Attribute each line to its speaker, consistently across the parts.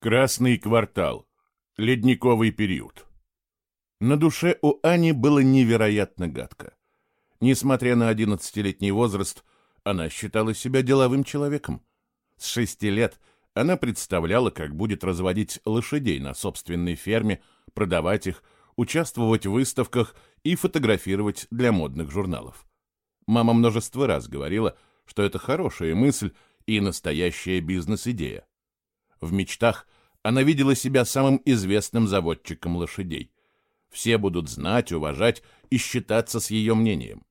Speaker 1: Красный квартал. Ледниковый период. На душе у Ани было невероятно гадко. Несмотря на одиннадцатилетний возраст, она считала себя деловым человеком. С шести лет она представляла, как будет разводить лошадей на собственной ферме, продавать их, участвовать в выставках и фотографировать для модных журналов. Мама множество раз говорила, что это хорошая мысль и настоящая бизнес-идея. В мечтах она видела себя самым известным заводчиком лошадей. Все будут знать, уважать и считаться с ее мнением.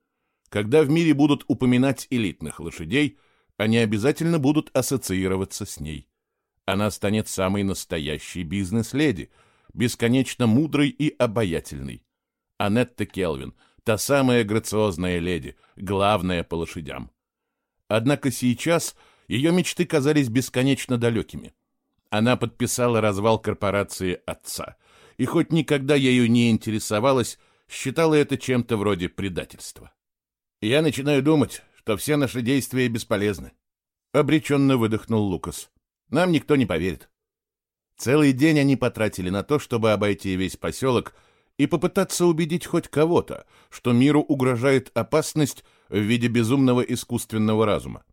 Speaker 1: Когда в мире будут упоминать элитных лошадей, они обязательно будут ассоциироваться с ней. Она станет самой настоящей бизнес-леди, бесконечно мудрой и обаятельной. Анетта Келвин, та самая грациозная леди, главная по лошадям. Однако сейчас ее мечты казались бесконечно далекими. Она подписала развал корпорации отца, и хоть никогда ею не интересовалась, считала это чем-то вроде предательства. «Я начинаю думать, что все наши действия бесполезны», — обреченно выдохнул Лукас. «Нам никто не поверит». Целый день они потратили на то, чтобы обойти весь поселок и попытаться убедить хоть кого-то, что миру угрожает опасность в виде безумного искусственного разума.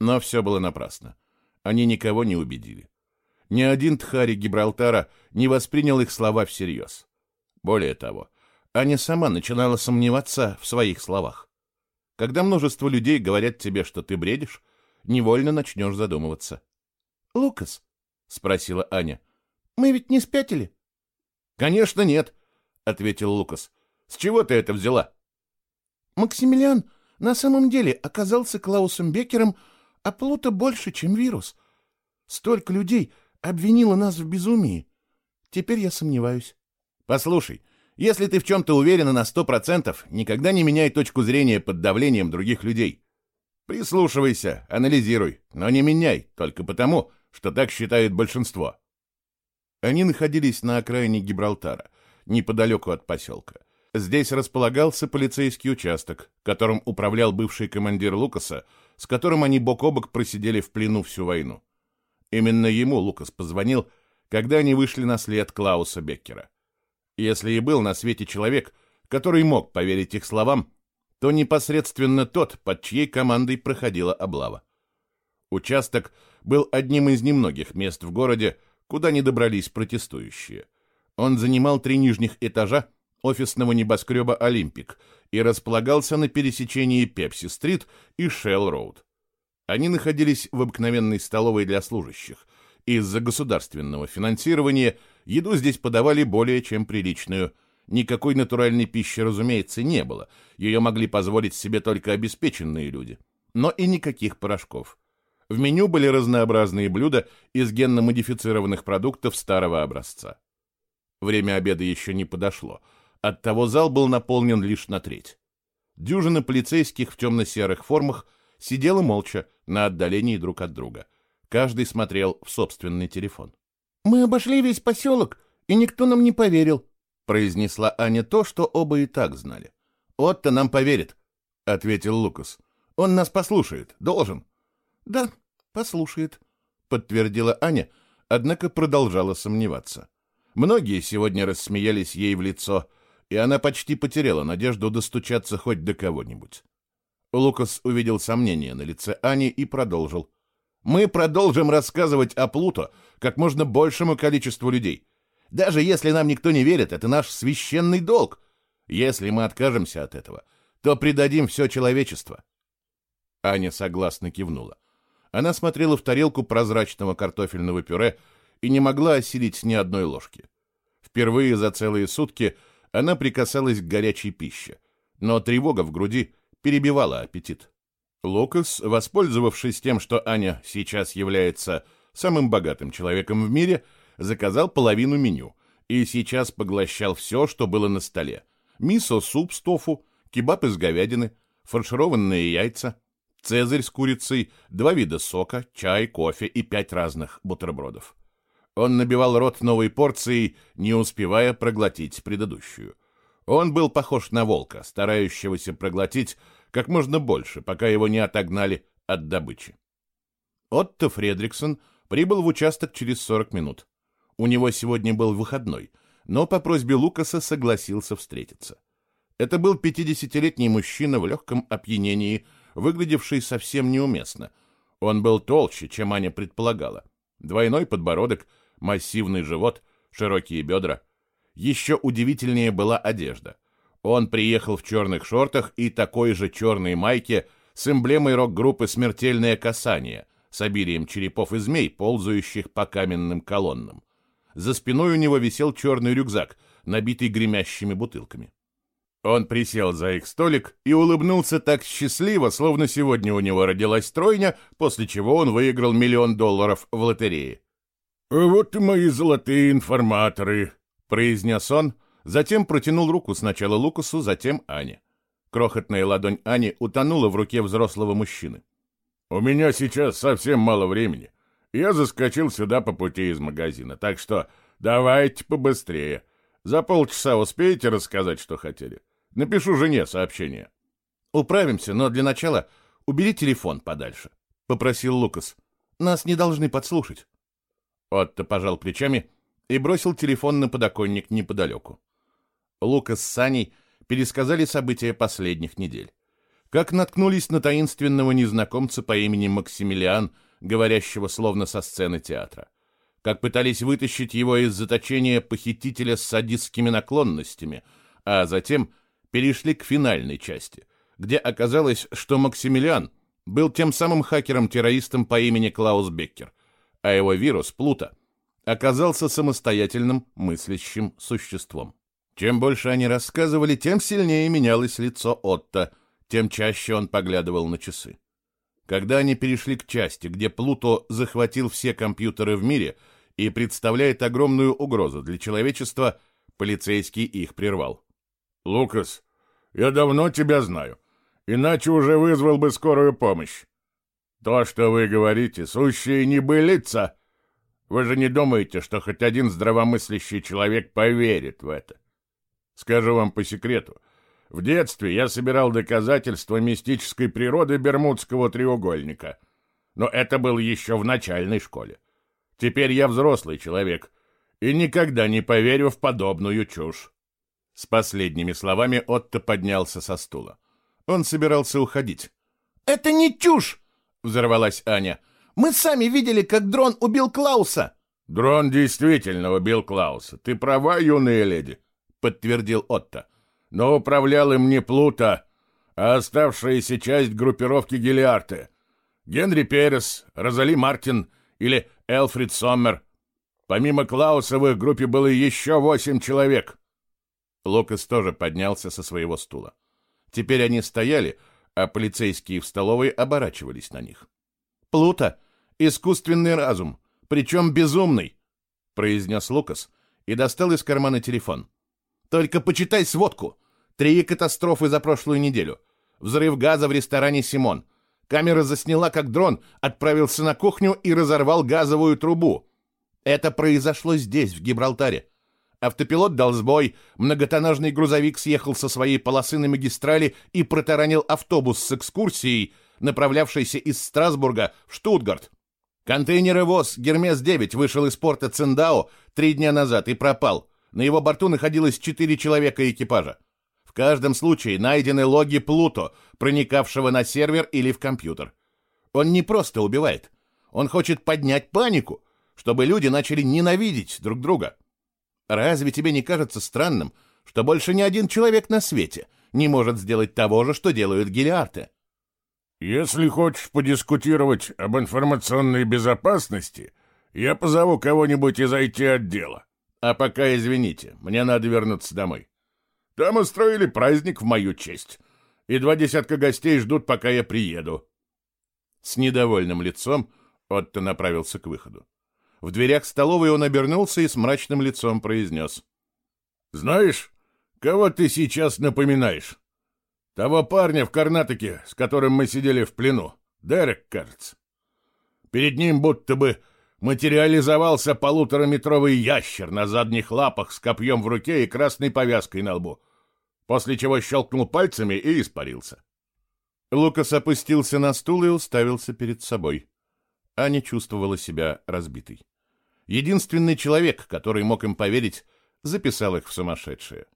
Speaker 1: Но все было напрасно. Они никого не убедили. Ни один Тхари Гибралтара не воспринял их слова всерьез. Более того, Аня сама начинала сомневаться в своих словах. Когда множество людей говорят тебе, что ты бредишь, невольно начнешь задумываться. — Лукас, — спросила Аня, — мы ведь не спятили? — Конечно, нет, — ответил Лукас. — С чего ты это взяла? — Максимилиан на самом деле оказался Клаусом Беккером, а Плута больше, чем вирус. Столько людей обвинила нас в безумии. Теперь я сомневаюсь. Послушай, если ты в чем-то уверена на сто процентов, никогда не меняй точку зрения под давлением других людей. Прислушивайся, анализируй, но не меняй, только потому, что так считает большинство. Они находились на окраине Гибралтара, неподалеку от поселка. Здесь располагался полицейский участок, которым управлял бывший командир Лукаса, с которым они бок о бок просидели в плену всю войну. Именно ему Лукас позвонил, когда они вышли на след Клауса Беккера. Если и был на свете человек, который мог поверить их словам, то непосредственно тот, под чьей командой проходила облава. Участок был одним из немногих мест в городе, куда не добрались протестующие. Он занимал три нижних этажа офисного небоскреба «Олимпик» и располагался на пересечении Пепси-стрит и Шелл-роуд. Они находились в обыкновенной столовой для служащих. Из-за государственного финансирования еду здесь подавали более чем приличную. Никакой натуральной пищи, разумеется, не было. Ее могли позволить себе только обеспеченные люди. Но и никаких порошков. В меню были разнообразные блюда из генно-модифицированных продуктов старого образца. Время обеда еще не подошло. Оттого зал был наполнен лишь на треть. Дюжина полицейских в темно-серых формах сидела молча, на отдалении друг от друга. Каждый смотрел в собственный телефон. «Мы обошли весь поселок, и никто нам не поверил», — произнесла Аня то, что оба и так знали. «Отто нам поверит», — ответил Лукас. «Он нас послушает, должен». «Да, послушает», — подтвердила Аня, однако продолжала сомневаться. Многие сегодня рассмеялись ей в лицо, и она почти потеряла надежду достучаться хоть до кого-нибудь. Лукас увидел сомнение на лице Ани и продолжил. «Мы продолжим рассказывать о Плуто как можно большему количеству людей. Даже если нам никто не верит, это наш священный долг. Если мы откажемся от этого, то предадим все человечество». Аня согласно кивнула. Она смотрела в тарелку прозрачного картофельного пюре и не могла осилить ни одной ложки. Впервые за целые сутки она прикасалась к горячей пище, но тревога в груди перебивала аппетит. Лукас, воспользовавшись тем, что Аня сейчас является самым богатым человеком в мире, заказал половину меню и сейчас поглощал все, что было на столе. Мисо-суп с тофу, кебаб из говядины, фаршированные яйца, цезарь с курицей, два вида сока, чай, кофе и пять разных бутербродов. Он набивал рот новой порцией, не успевая проглотить предыдущую. Он был похож на волка, старающегося проглотить как можно больше, пока его не отогнали от добычи. Отто Фредриксон прибыл в участок через 40 минут. У него сегодня был выходной, но по просьбе Лукаса согласился встретиться. Это был 50-летний мужчина в легком опьянении, выглядевший совсем неуместно. Он был толще, чем Аня предполагала. Двойной подбородок, массивный живот, широкие бедра. Еще удивительнее была одежда. Он приехал в черных шортах и такой же черной майке с эмблемой рок-группы «Смертельное касание», с обилием черепов и змей, ползающих по каменным колоннам. За спиной у него висел черный рюкзак, набитый гремящими бутылками. Он присел за их столик и улыбнулся так счастливо, словно сегодня у него родилась тройня, после чего он выиграл миллион долларов в лотерее.
Speaker 2: «Вот и мои золотые информаторы», —
Speaker 1: произнес он, затем протянул руку сначала Лукасу, затем Ане. Крохотная ладонь Ани утонула в руке взрослого мужчины.
Speaker 2: «У меня сейчас совсем мало времени. Я заскочил сюда по пути из магазина, так что давайте побыстрее. За полчаса успеете рассказать, что хотели?» Напишу жене сообщение.
Speaker 1: Управимся, но для начала убери телефон подальше, попросил Лукас. Нас не должны подслушать. Отто пожал плечами и бросил телефон на подоконник неподалеку. Лукас с Саней пересказали события последних недель. Как наткнулись на таинственного незнакомца по имени Максимилиан, говорящего словно со сцены театра. Как пытались вытащить его из заточения похитителя с садистскими наклонностями, а затем перешли к финальной части, где оказалось, что Максимилиан был тем самым хакером-террористом по имени Клаус Беккер, а его вирус, Плута, оказался самостоятельным мыслящим существом. Чем больше они рассказывали, тем сильнее менялось лицо Отто, тем чаще он поглядывал на часы. Когда они перешли к части, где Плуто захватил все компьютеры в мире и представляет огромную угрозу для человечества, полицейский их прервал.
Speaker 2: «Лукас, я давно тебя знаю, иначе уже вызвал бы скорую помощь. То, что вы говорите, сущие небылица. Вы же не думаете, что хоть один здравомыслящий человек поверит в это? Скажу вам по секрету. В детстве я собирал доказательства мистической природы Бермудского треугольника. Но это было еще в начальной школе. Теперь я взрослый человек и никогда не поверю в подобную чушь.
Speaker 1: С последними словами Отто поднялся со стула. Он собирался уходить.
Speaker 3: «Это не чушь!» — взорвалась Аня. «Мы сами видели, как дрон убил Клауса!»
Speaker 2: «Дрон действительно убил Клауса. Ты права, юная леди», — подтвердил Отто. «Но управлял им не Плута, а оставшаяся часть группировки Гелиарты. Генри Перес, Розали Мартин или Элфрид Соммер. Помимо Клауса в их группе было еще восемь человек».
Speaker 1: Лукас тоже поднялся со своего стула. Теперь они стояли, а полицейские в столовой оборачивались на них. «Плута — искусственный разум, причем безумный», — произнес Лукас и достал из кармана телефон. «Только почитай сводку. Три катастрофы за прошлую неделю. Взрыв газа в ресторане «Симон». Камера засняла, как дрон отправился на кухню и разорвал газовую трубу. Это произошло здесь, в Гибралтаре. Автопилот дал сбой, многотоннажный грузовик съехал со своей полосы на магистрали и протаранил автобус с экскурсией, направлявшийся из Страсбурга в Штутгарт. Контейнеровоз «Гермес-9» вышел из порта Циндао три дня назад и пропал. На его борту находилось четыре человека экипажа. В каждом случае найдены логи Плуто, проникавшего на сервер или в компьютер. Он не просто убивает. Он хочет поднять панику, чтобы люди начали ненавидеть друг друга. Разве тебе не кажется странным, что больше ни один человек на свете не может сделать того же, что делают гелиарты?
Speaker 2: Если хочешь подискутировать об информационной безопасности, я позову кого-нибудь из IT-отдела.
Speaker 1: А пока извините, мне надо вернуться домой.
Speaker 2: Там устроили праздник в мою честь, и два десятка гостей ждут, пока я приеду.
Speaker 1: С недовольным лицом Отто направился к выходу. В дверях столовой он обернулся и с мрачным лицом произнес.
Speaker 2: «Знаешь, кого ты сейчас напоминаешь? Того парня в Карнатоке, с которым мы сидели в плену. Дерек, кажется. Перед ним будто бы материализовался полутораметровый ящер на задних лапах с копьем в руке и красной повязкой на лбу, после чего щелкнул пальцами и испарился.
Speaker 1: Лукас опустился на стул и уставился перед собой. Аня чувствовала себя разбитой. Единственный человек, который мог им поверить, записал их в сумасшедшие.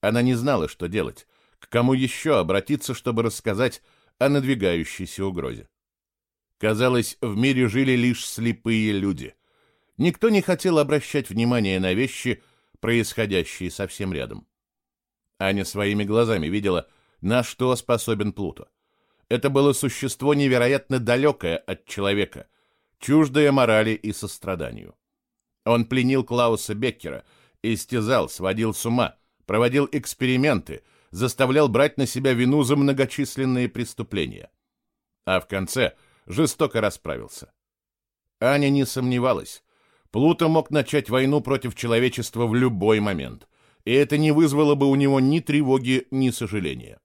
Speaker 1: Она не знала, что делать, к кому еще обратиться, чтобы рассказать о надвигающейся угрозе. Казалось, в мире жили лишь слепые люди. Никто не хотел обращать внимание на вещи, происходящие совсем рядом. Аня своими глазами видела, на что способен Плуто. Это было существо невероятно далекое от человека, чуждое морали и состраданию. Он пленил Клауса Беккера, истязал, сводил с ума, проводил эксперименты, заставлял брать на себя вину за многочисленные преступления. А в конце жестоко расправился. Аня не сомневалась. Плуто мог начать войну против человечества в любой момент, и это не вызвало бы у него ни тревоги, ни сожаления.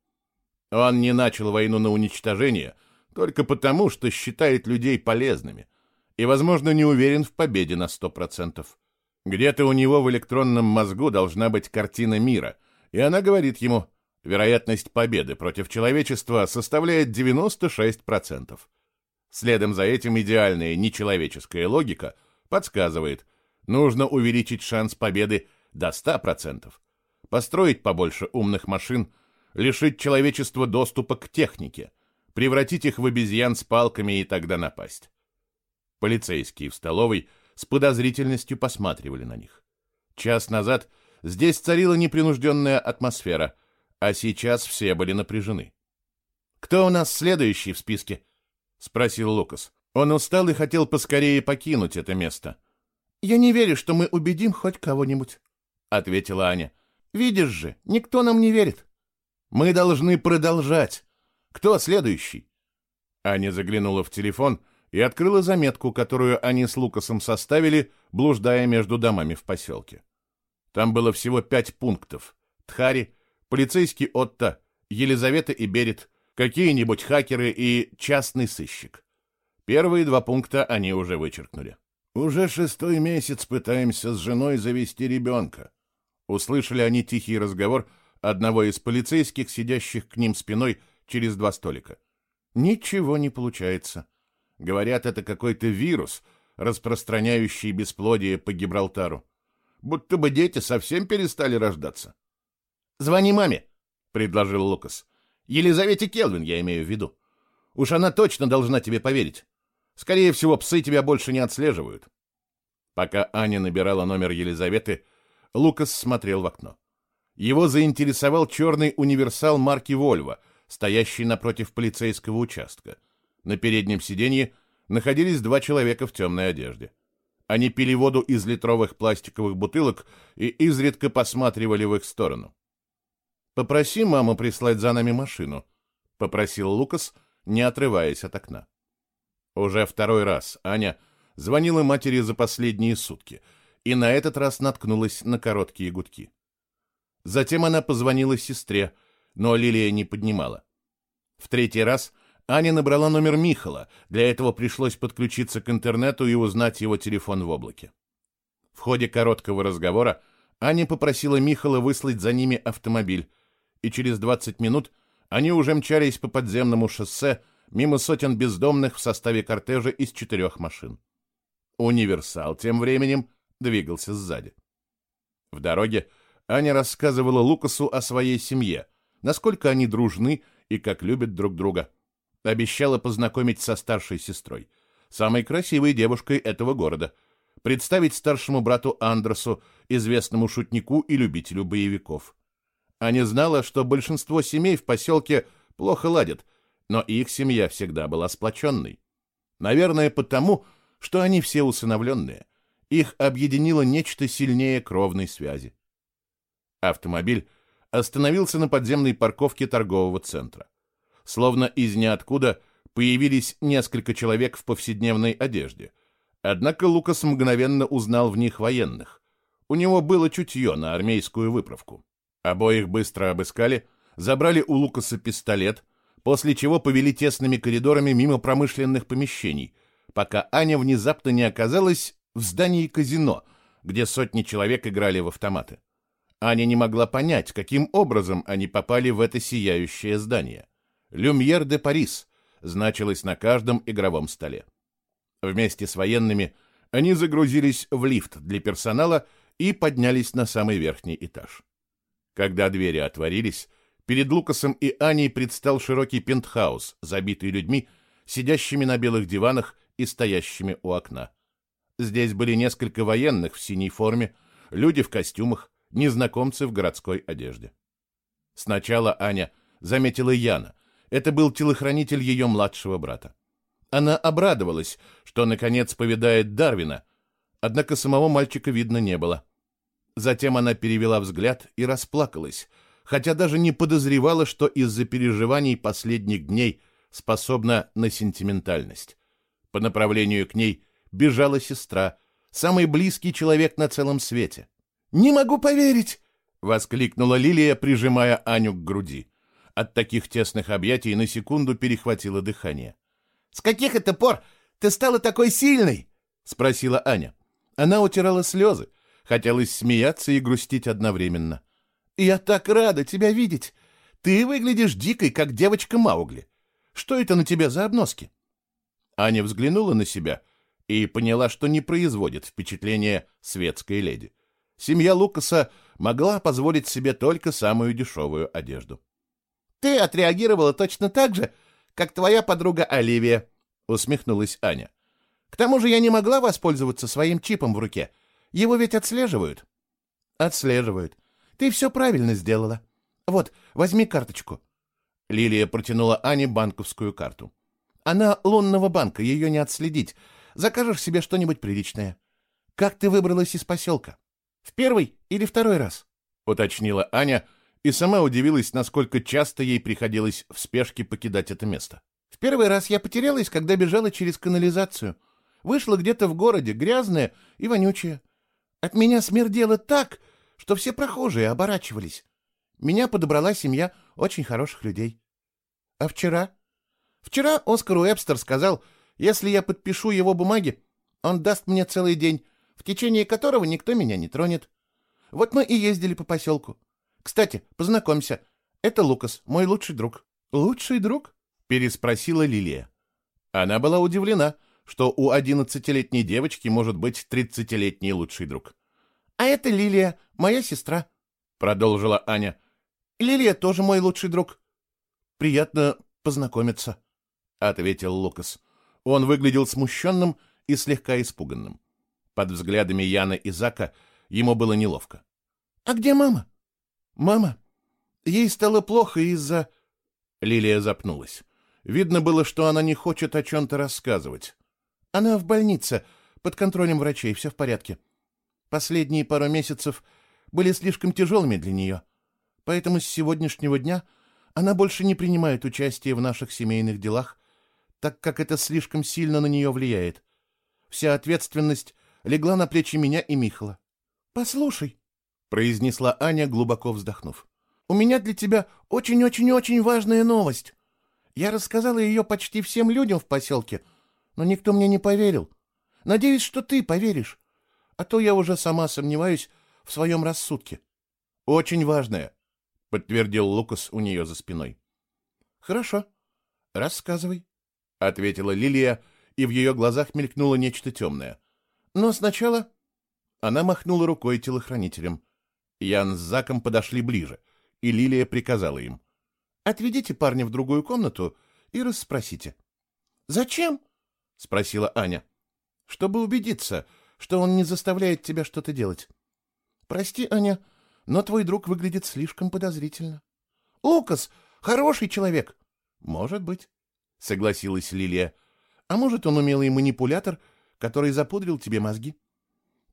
Speaker 1: Он не начал войну на уничтожение только потому, что считает людей полезными и, возможно, не уверен в победе на сто процентов. Где-то у него в электронном мозгу должна быть картина мира, и она говорит ему, вероятность победы против человечества составляет 96%. Следом за этим идеальная нечеловеческая логика подсказывает, нужно увеличить шанс победы до 100%, построить побольше умных машин – лишить человечества доступа к технике, превратить их в обезьян с палками и тогда напасть. Полицейские в столовой с подозрительностью посматривали на них. Час назад здесь царила непринужденная атмосфера, а сейчас все были напряжены. «Кто у нас следующий в списке?» — спросил Лукас. Он устал и хотел поскорее покинуть это место. «Я не верю, что мы убедим хоть кого-нибудь», — ответила Аня. «Видишь же, никто нам не верит». Мы должны продолжать. Кто следующий? Аня заглянула в телефон и открыла заметку, которую они с Лукасом составили, блуждая между домами в поселке. Там было всего пять пунктов. Тхари, полицейский Отто, Елизавета и Берет, какие-нибудь хакеры и частный сыщик. Первые два пункта они уже вычеркнули. «Уже шестой месяц пытаемся с женой завести ребенка». Услышали они тихий разговор — одного из полицейских, сидящих к ним спиной через два столика. Ничего не получается. Говорят, это какой-то вирус, распространяющий бесплодие по Гибралтару. Будто бы дети совсем перестали рождаться. «Звони маме», — предложил Лукас. «Елизавете Келвин, я имею в виду. Уж она точно должна тебе поверить. Скорее всего, псы тебя больше не отслеживают». Пока Аня набирала номер Елизаветы, Лукас смотрел в окно. Его заинтересовал черный универсал марки «Вольво», стоящий напротив полицейского участка. На переднем сиденье находились два человека в темной одежде. Они пили воду из литровых пластиковых бутылок и изредка посматривали в их сторону. «Попроси маму прислать за нами машину», — попросил Лукас, не отрываясь от окна. Уже второй раз Аня звонила матери за последние сутки и на этот раз наткнулась на короткие гудки. Затем она позвонила сестре, но Лилия не поднимала. В третий раз Аня набрала номер Михала, для этого пришлось подключиться к интернету и узнать его телефон в облаке. В ходе короткого разговора Аня попросила Михала выслать за ними автомобиль, и через 20 минут они уже мчались по подземному шоссе мимо сотен бездомных в составе кортежа из четырех машин. Универсал тем временем двигался сзади. В дороге Аня рассказывала Лукасу о своей семье, насколько они дружны и как любят друг друга. Обещала познакомить со старшей сестрой, самой красивой девушкой этого города, представить старшему брату Андресу, известному шутнику и любителю боевиков. Аня знала, что большинство семей в поселке плохо ладят, но их семья всегда была сплоченной. Наверное, потому, что они все усыновленные. Их объединило нечто сильнее кровной связи. Автомобиль остановился на подземной парковке торгового центра. Словно из ниоткуда появились несколько человек в повседневной одежде. Однако Лукас мгновенно узнал в них военных. У него было чутье на армейскую выправку. Обоих быстро обыскали, забрали у Лукаса пистолет, после чего повели тесными коридорами мимо промышленных помещений, пока Аня внезапно не оказалась в здании казино, где сотни человек играли в автоматы. Аня не могла понять, каким образом они попали в это сияющее здание. «Люмьер де Парис» значилось на каждом игровом столе. Вместе с военными они загрузились в лифт для персонала и поднялись на самый верхний этаж. Когда двери отворились, перед Лукасом и Аней предстал широкий пентхаус, забитый людьми, сидящими на белых диванах и стоящими у окна. Здесь были несколько военных в синей форме, люди в костюмах, незнакомцы в городской одежде. Сначала Аня заметила Яна. Это был телохранитель ее младшего брата. Она обрадовалась, что наконец повидает Дарвина, однако самого мальчика видно не было. Затем она перевела взгляд и расплакалась, хотя даже не подозревала, что из-за переживаний последних дней способна на сентиментальность. По направлению к ней бежала сестра, самый близкий человек на целом свете. «Не могу поверить!» — воскликнула Лилия, прижимая Аню к груди. От таких тесных объятий на секунду перехватило дыхание. «С каких это пор ты стала такой сильной?» — спросила Аня. Она утирала слезы, хотелось смеяться и грустить одновременно. «Я так рада тебя видеть! Ты выглядишь дикой, как девочка Маугли. Что это на тебе за обноски?» Аня взглянула на себя и поняла, что не производит впечатления светской леди. Семья Лукаса могла позволить себе только самую дешевую одежду. «Ты отреагировала точно так же, как твоя подруга Оливия», — усмехнулась Аня. «К тому же я не могла воспользоваться своим чипом в руке. Его ведь отслеживают». «Отслеживают. Ты все правильно сделала. Вот, возьми карточку». Лилия протянула Ане банковскую карту. «Она лунного банка, ее не отследить. Закажешь себе что-нибудь приличное. Как ты выбралась из поселка? В первый или второй раз?» — уточнила Аня, и сама удивилась, насколько часто ей приходилось в спешке покидать это место. В первый раз я потерялась, когда бежала через канализацию. Вышла где-то в городе, грязная и вонючая. От меня смердело так, что все прохожие оборачивались. Меня подобрала семья очень хороших людей. А вчера? Вчера Оскар Уэбстер сказал, если я подпишу его бумаги, он даст мне целый день, в течение которого никто меня не тронет. Вот мы и ездили по поселку. Кстати, познакомься, это Лукас, мой лучший друг. Лучший друг? переспросила Лилия. Она была удивлена, что у одиннадцатилетней девочки может быть тридцатилетний лучший друг. «А это Лилия, моя сестра», — продолжила Аня. «Лилия тоже мой лучший друг». «Приятно познакомиться», — ответил Лукас. Он выглядел смущенным и слегка испуганным. Под взглядами Яна и Зака ему было неловко. «А где мама?» «Мама? Ей стало плохо из-за...» Лилия запнулась. Видно было, что она не хочет о чем-то рассказывать. Она в больнице, под контролем врачей, все в порядке. Последние пару месяцев были слишком тяжелыми для нее. Поэтому с сегодняшнего дня она больше не принимает участие в наших семейных делах, так как это слишком сильно на нее влияет. Вся ответственность легла на плечи меня и Михала. «Послушай», — произнесла Аня, глубоко вздохнув, — «у меня для тебя очень-очень-очень важная новость. Я рассказала ее почти всем людям в поселке, но никто мне не поверил. Надеюсь, что ты поверишь, а то я уже сама сомневаюсь в своем рассудке. — Очень важное, — подтвердил Лукас у нее за спиной. — Хорошо, рассказывай, — ответила Лилия, и в ее глазах мелькнуло нечто темное. — Но сначала... Она махнула рукой телохранителем. Ян с Заком подошли ближе, и Лилия приказала им. Отведите парня в другую комнату и расспросите. Зачем? Спросила Аня. Чтобы убедиться, что он не заставляет тебя что-то делать. Прости, Аня, но твой друг выглядит слишком подозрительно. Лукас хороший человек. Может быть, согласилась Лилия. А может, он умелый манипулятор, который запудрил тебе мозги?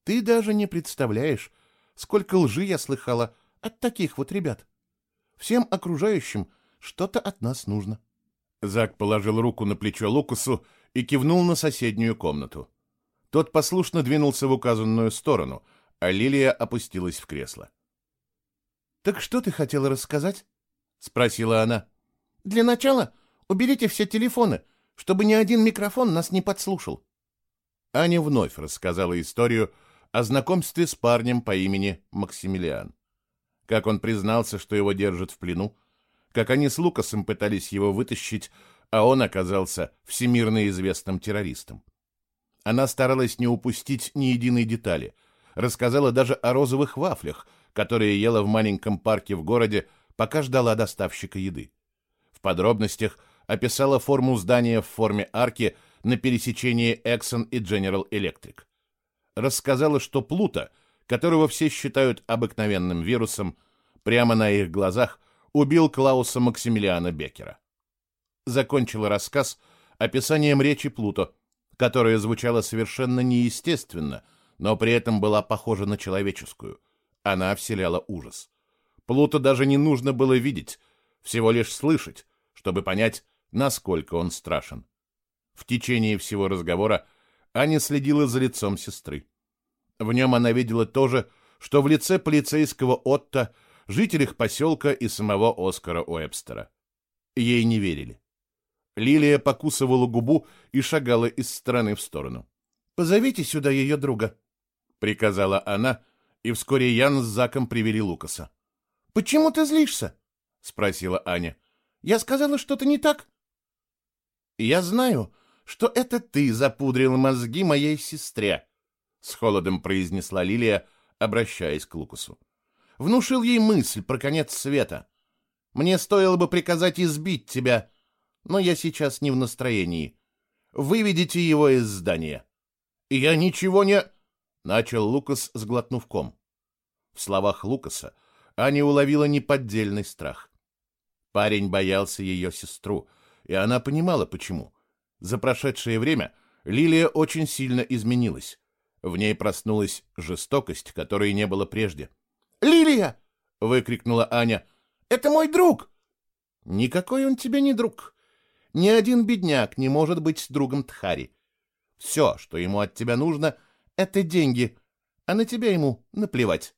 Speaker 1: Ты даже не представляешь, сколько лжи я слыхала от таких вот ребят. Всем окружающим что-то от нас нужно. Зак положил руку на плечо Лукасу и кивнул на соседнюю комнату. Тот послушно двинулся в указанную сторону, а Лилия опустилась в кресло. «Так что ты хотела рассказать?» — спросила она. «Для начала уберите все телефоны, чтобы ни один микрофон нас не подслушал». Аня вновь рассказала историю о знакомстве с парнем по имени Максимилиан. Как он признался, что его держат в плену, как они с Лукасом пытались его вытащить, а он оказался всемирно известным террористом. Она старалась не упустить ни единой детали. Рассказала даже о розовых вафлях, которые ела в маленьком парке в городе, пока ждала доставщика еды. В подробностях описала форму здания в форме арки на пересечении Exxon и General Electric. Рассказала, что Плута, которого все считают обыкновенным вирусом, прямо на их глазах убил Клауса Максимилиана Беккера. Закончила рассказ описанием речи Плуто, которая звучала совершенно неестественно, но при этом была похожа на человеческую. Она вселяла ужас. Плуто даже не нужно было видеть, всего лишь слышать, чтобы понять, насколько он страшен. В течение всего разговора Аня следила за лицом сестры. В нем она видела то же, что в лице полицейского Отто, жителях поселка и самого Оскара Уэбстера. Ей не верили. Лилия покусывала губу и шагала из стороны в сторону. «Позовите сюда ее друга», — приказала она, и вскоре Ян с Заком привели Лукаса. «Почему ты злишься?» — спросила Аня. «Я сказала что-то не так?» «Я знаю, что это ты запудрил мозги моей сестре», — с холодом произнесла Лилия, обращаясь к Лукасу. «Внушил ей мысль про конец света. Мне стоило бы приказать избить тебя, но я сейчас не в настроении. Выведите его из здания». «Я ничего не...» — начал Лукас, сглотнув ком. В словах Лукаса Аня уловила неподдельный страх. Парень боялся ее сестру, и она понимала, почему. За прошедшее время Лилия очень сильно изменилась. В ней проснулась жестокость, которой не было прежде. «Лилия!» — выкрикнула Аня. «Это мой друг!» «Никакой он тебе не друг. Ни один бедняк не может быть другом Тхари. Все, что ему от тебя нужно, — это деньги, а на тебя ему наплевать».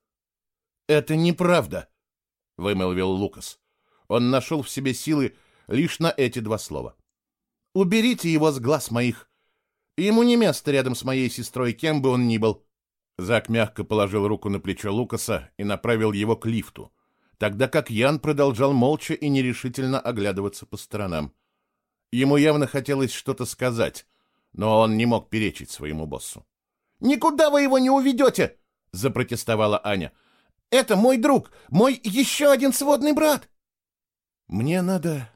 Speaker 1: «Это неправда», — вымолвил Лукас. Он нашел в себе силы лишь на эти два слова. «Уберите его с глаз моих. Ему не место рядом с моей сестрой, кем бы он ни был». Зак мягко положил руку на плечо Лукаса и направил его к лифту, тогда как Ян продолжал молча и нерешительно оглядываться по сторонам. Ему явно хотелось что-то сказать, но он не мог перечить своему боссу. «Никуда вы его не уведете!» — запротестовала Аня. «Это мой друг, мой еще один сводный брат!» «Мне надо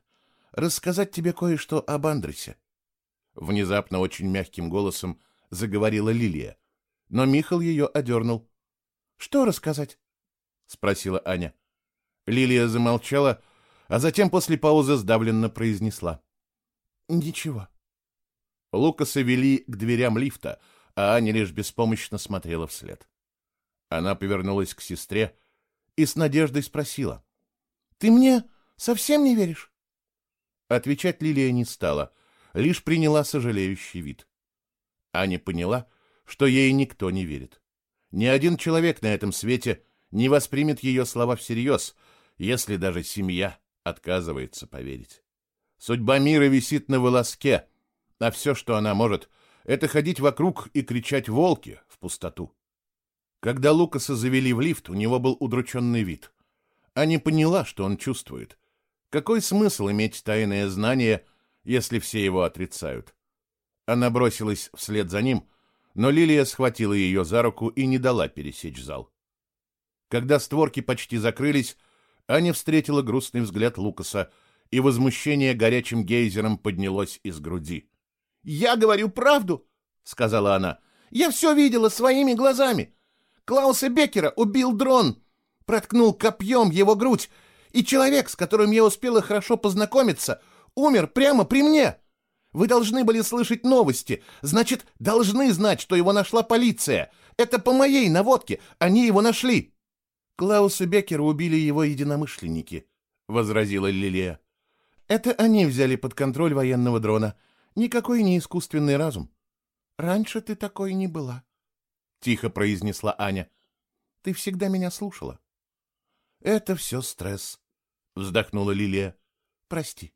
Speaker 1: рассказать тебе кое-что об Андресе», — внезапно очень мягким голосом заговорила Лилия, но Михал ее одернул. «Что рассказать?» — спросила Аня. Лилия замолчала, а затем после паузы сдавленно произнесла. «Ничего». Лукаса вели к дверям лифта, а Аня лишь беспомощно смотрела вслед. Она повернулась к сестре и с надеждой спросила. «Ты мне Совсем не веришь? Отвечать Лилия не стала, лишь приняла сожалеющий вид. Аня поняла, что ей никто не верит. Ни один человек на этом свете не воспримет ее слова всерьез, если даже семья отказывается поверить. Судьба мира висит на волоске, а все, что она может, это ходить вокруг и кричать «волки» в пустоту. Когда Лукаса завели в лифт, у него был удрученный вид. Аня поняла, что он чувствует. Какой смысл иметь тайное знание, если все его отрицают? Она бросилась вслед за ним, но Лилия схватила ее за руку и не дала пересечь зал. Когда створки почти закрылись, Аня встретила грустный взгляд Лукаса, и возмущение горячим гейзером поднялось из груди. «Я говорю правду!» — сказала она. «Я все видела своими глазами! Клауса Беккера убил дрон! Проткнул копьем его грудь и человек, с которым я успела хорошо познакомиться, умер прямо при мне. Вы должны были слышать новости, значит, должны знать, что его нашла полиция. Это по моей наводке, они его нашли. Клауса Беккера убили его единомышленники, возразила Лилия. Это они взяли под контроль военного дрона. Никакой не искусственный разум. Раньше ты такой не была, тихо произнесла Аня. Ты всегда меня слушала. Это все стресс, вздохнула Лилия. Прости.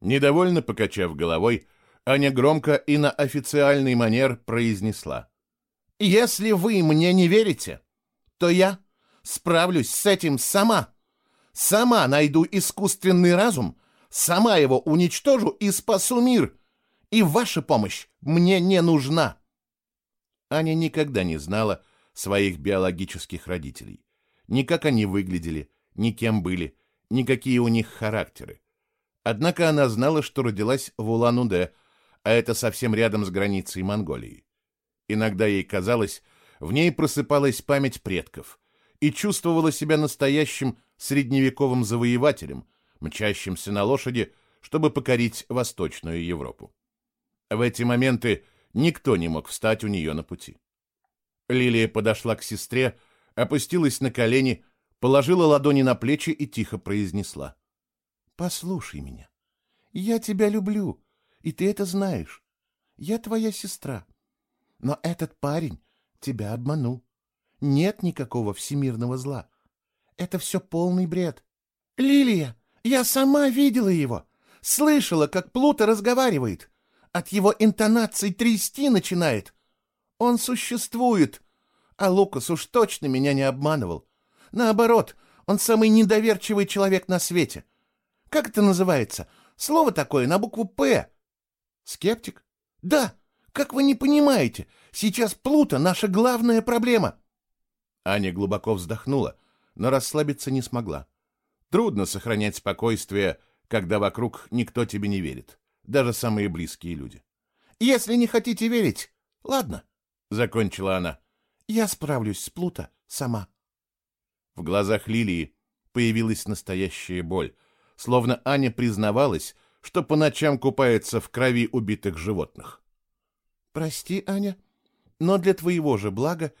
Speaker 1: Недовольно покачав головой, Аня громко и на официальный манер произнесла. «Если вы мне не верите, то я справлюсь с этим сама. Сама найду искусственный разум, сама его уничтожу и спасу мир. И ваша помощь мне не нужна». Аня никогда не знала своих биологических родителей. Ни как они выглядели, ни кем были, ни какие у них характеры. Однако она знала, что родилась в Улан-Удэ, а это совсем рядом с границей Монголии. Иногда ей казалось, в ней просыпалась память предков, и чувствовала себя настоящим средневековым завоевателем, мчащимся на лошади, чтобы покорить Восточную Европу. В эти моменты никто не мог встать у нее на пути. Лилия подошла к сестре, опустилась на колени, положила ладони на плечи и тихо произнесла. «Послушай меня. Я тебя люблю, и ты это знаешь. Я твоя сестра. Но этот парень тебя обманул. Нет никакого всемирного зла. Это все полный бред. Лилия, я сама видела его. Слышала, как Плута разговаривает. От его интонаций трясти начинает. Он существует. А Лукас уж точно меня не обманывал. Наоборот, он самый недоверчивый человек на свете. Как это называется? Слово такое на букву «П». Скептик? Да, как вы не понимаете, сейчас Плута — наша главная проблема. Аня глубоко вздохнула, но расслабиться не смогла. Трудно сохранять спокойствие, когда вокруг никто тебе не верит, даже самые близкие люди. «Если не хотите верить, ладно», — закончила она, — «я справлюсь с Плута сама». В глазах Лилии появилась настоящая боль, словно Аня признавалась, что по ночам купается в крови убитых животных. «Прости, Аня, но для твоего же блага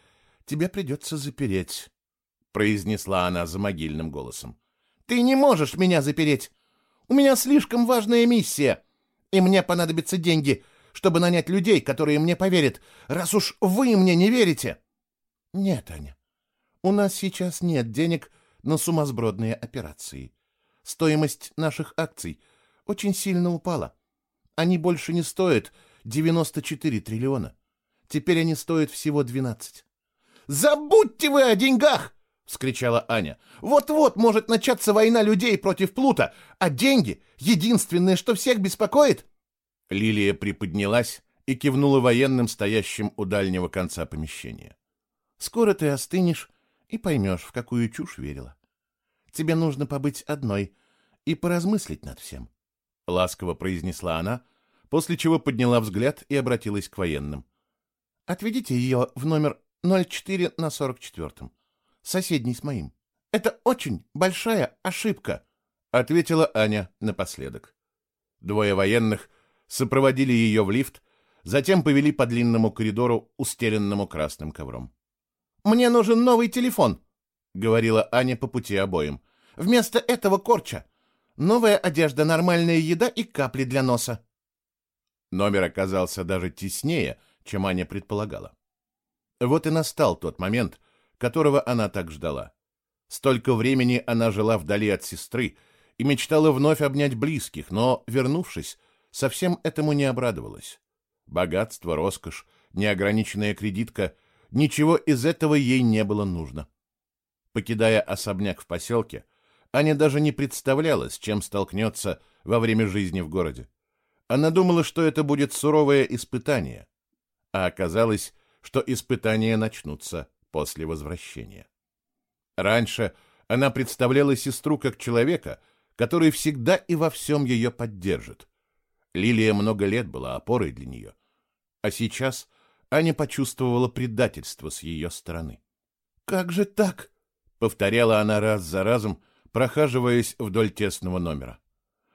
Speaker 1: тебя придется запереть», — произнесла она за могильным голосом. «Ты не можешь меня запереть! У меня слишком важная миссия, и мне понадобятся деньги, чтобы нанять людей, которые мне поверят, раз уж вы мне не верите». «Нет, Аня, у нас сейчас нет денег на сумасбродные операции. Стоимость наших акций очень сильно упала. Они больше не стоят 94 триллиона. Теперь они стоят всего 12. «Забудьте вы о деньгах!» — вскричала Аня. «Вот-вот может начаться война людей против Плута, а деньги — единственное, что всех беспокоит!» Лилия приподнялась и кивнула военным, стоящим у дальнего конца помещения. «Скоро ты остынешь и поймешь, в какую чушь верила. Тебе нужно побыть одной и поразмыслить над всем», — ласково произнесла она, после чего подняла взгляд и обратилась к военным. «Отведите ее в номер 04 на 44. Соседний с моим. Это очень большая ошибка, ответила Аня напоследок. Двое военных сопроводили ее в лифт, затем повели по длинному коридору, устеленному красным ковром. «Мне нужен новый телефон», — говорила Аня по пути обоим. «Вместо этого корча. Новая одежда, нормальная еда и капли для носа». Номер оказался даже теснее, чем Аня предполагала. Вот и настал тот момент, которого она так ждала. Столько времени она жила вдали от сестры и мечтала вновь обнять близких, но, вернувшись, совсем этому не обрадовалась. Богатство, роскошь, неограниченная кредитка — ничего из этого ей не было нужно. Покидая особняк в поселке, Аня даже не представляла, с чем столкнется во время жизни в городе. Она думала, что это будет суровое испытание, а оказалось, что испытания начнутся после возвращения. Раньше она представляла сестру как человека, который всегда и во всем ее поддержит. Лилия много лет была опорой для нее. А сейчас Аня почувствовала предательство с ее стороны. «Как же так?» — повторяла она раз за разом, прохаживаясь вдоль тесного номера.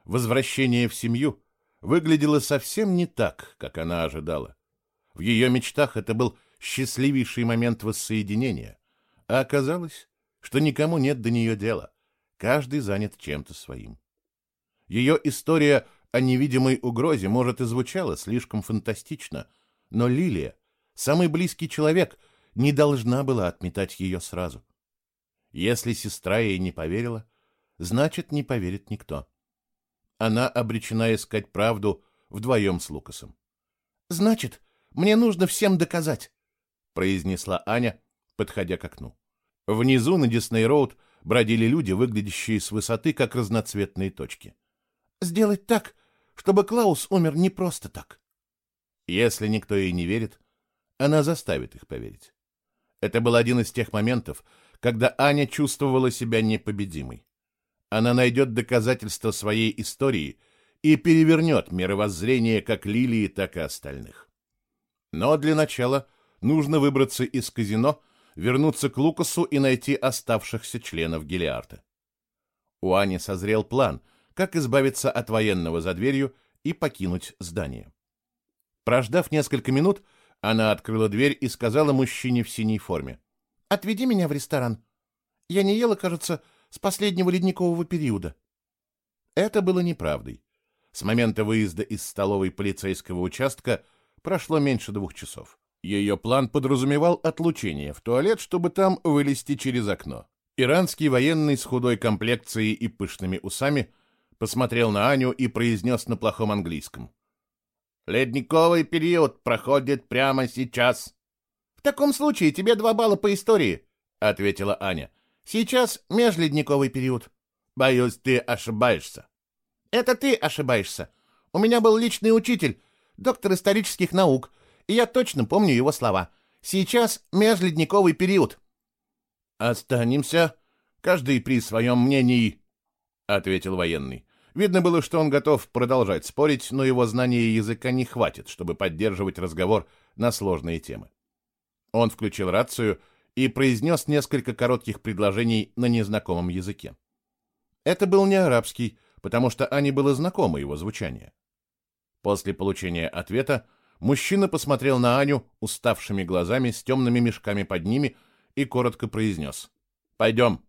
Speaker 1: Возвращение в семью выглядело совсем не так, как она ожидала. В ее мечтах это был счастливейший момент воссоединения, а оказалось, что никому нет до нее дела, каждый занят чем-то своим. Ее история о невидимой угрозе, может, и звучала слишком фантастично, но Лилия, самый близкий человек, не должна была отметать ее сразу. Если сестра ей не поверила, значит, не поверит никто. Она обречена искать правду вдвоем с Лукасом. «Значит, мне нужно всем доказать», — произнесла Аня, подходя к окну. Внизу на Дисней-Роуд бродили люди, выглядящие с высоты, как разноцветные точки. «Сделать так, чтобы Клаус умер не просто так». Если никто ей не верит, Она заставит их поверить. Это был один из тех моментов, когда Аня чувствовала себя непобедимой. Она найдет доказательства своей истории и перевернет мировоззрение как Лилии, так и остальных. Но для начала нужно выбраться из казино, вернуться к Лукасу и найти оставшихся членов Гелиарта. У Ани созрел план, как избавиться от военного за дверью и покинуть здание. Прождав несколько минут, она открыла дверь и сказала мужчине в синей форме. «Отведи меня в ресторан. Я не ела, кажется, с последнего ледникового периода». Это было неправдой. С момента выезда из столовой полицейского участка прошло меньше двух часов. Ее план подразумевал отлучение в туалет, чтобы там вылезти через окно. Иранский военный с худой комплекцией и пышными усами посмотрел на Аню и произнес на плохом английском. «Ледниковый период проходит прямо сейчас». «В таком случае тебе два балла по истории», — ответила Аня. «Сейчас межледниковый период». «Боюсь, ты ошибаешься». «Это ты ошибаешься. У меня был личный учитель, доктор исторических наук, и я точно помню его слова. Сейчас межледниковый период». «Останемся, каждый при своем мнении», — ответил военный. Видно было, что он готов продолжать спорить, но его знания языка не хватит, чтобы поддерживать разговор на сложные темы. Он включил рацию и произнес несколько коротких предложений на незнакомом языке. Это был не арабский, потому что Ане было знакомо его звучание. После получения ответа мужчина посмотрел на Аню уставшими глазами с темными мешками под ними и коротко произнес «Пойдем».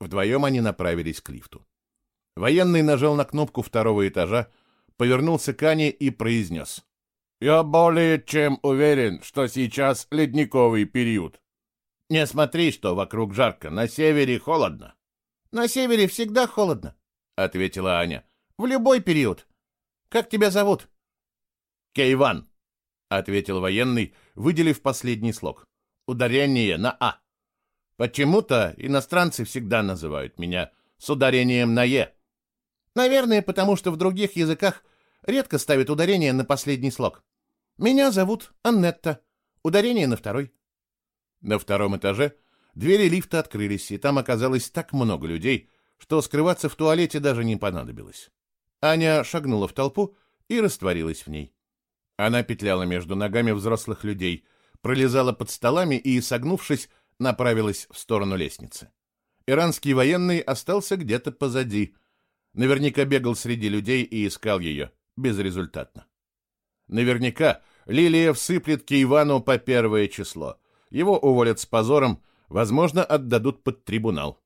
Speaker 1: Вдвоем они направились к лифту. Военный нажал на кнопку второго этажа, повернулся к Ане и произнес «Я более чем уверен, что сейчас ледниковый период. Не смотри, что вокруг жарко, на севере холодно». «На севере всегда холодно», — ответила Аня. «В любой период. Как тебя зовут?» «Кейван», — ответил военный, выделив последний слог. «Ударение на «а». Почему-то иностранцы всегда называют меня с ударением на «е». Наверное, потому что в других языках редко ставят ударение на последний слог. Меня зовут Аннетта. Ударение на второй. На втором этаже двери лифта открылись, и там оказалось так много людей, что скрываться в туалете даже не понадобилось. Аня шагнула в толпу и растворилась в ней. Она петляла между ногами взрослых людей, пролезала под столами и, согнувшись, направилась в сторону лестницы. Иранский военный остался где-то позади. Наверняка бегал среди людей и искал ее. Безрезультатно. Наверняка Лилия всыплет Киевану по первое число. Его уволят с позором, возможно, отдадут под трибунал.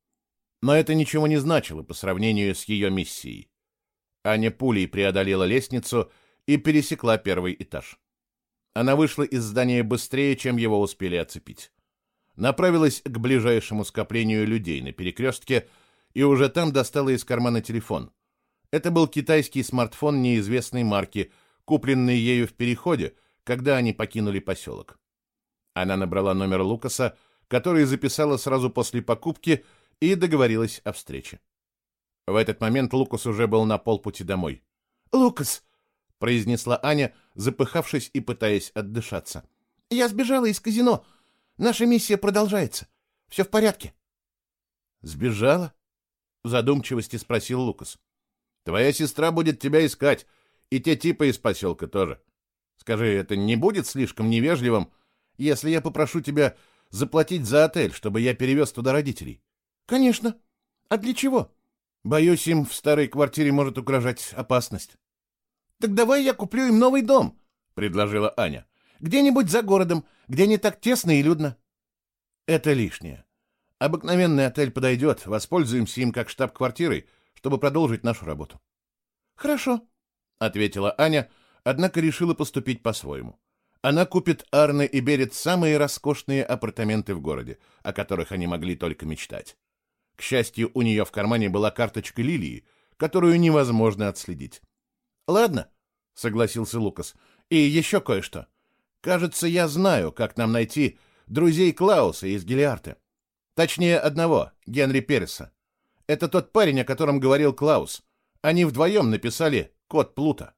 Speaker 1: Но это ничего не значило по сравнению с ее миссией. Аня пулей преодолела лестницу и пересекла первый этаж. Она вышла из здания быстрее, чем его успели оцепить. Направилась к ближайшему скоплению людей на перекрестке и уже там достала из кармана телефон. Это был китайский смартфон неизвестной марки, купленный ею в переходе, когда они покинули поселок. Она набрала номер Лукаса, который записала сразу после покупки, и договорилась о встрече. В этот момент Лукас уже был на полпути домой. «Лукас!» — произнесла Аня, запыхавшись и пытаясь отдышаться. «Я сбежала из казино. Наша миссия продолжается. Все в порядке». «Сбежала?» — в задумчивости спросил Лукас. «Твоя сестра будет тебя искать, и те типы из поселка тоже. Скажи, это не будет слишком невежливым, если я попрошу тебя заплатить за отель, чтобы я перевез туда родителей?» «Конечно. А для чего?» «Боюсь, им в старой квартире может угрожать опасность». «Так давай я куплю им новый дом», — предложила Аня. «Где-нибудь за городом, где не так тесно и людно». «Это лишнее. Обыкновенный отель подойдет, воспользуемся им как штаб-квартирой, чтобы продолжить нашу работу». «Хорошо», — ответила Аня, однако решила поступить по-своему. Она купит Арне и Берет самые роскошные апартаменты в городе, о которых они могли только мечтать. К счастью, у нее в кармане была карточка Лилии, которую невозможно отследить. «Ладно», — согласился Лукас, — «и еще кое-что. Кажется, я знаю, как нам найти друзей Клауса из Гелиарта. Точнее, одного, Генри Переса. Это тот парень, о котором говорил Клаус. Они вдвоем написали «Код Плута».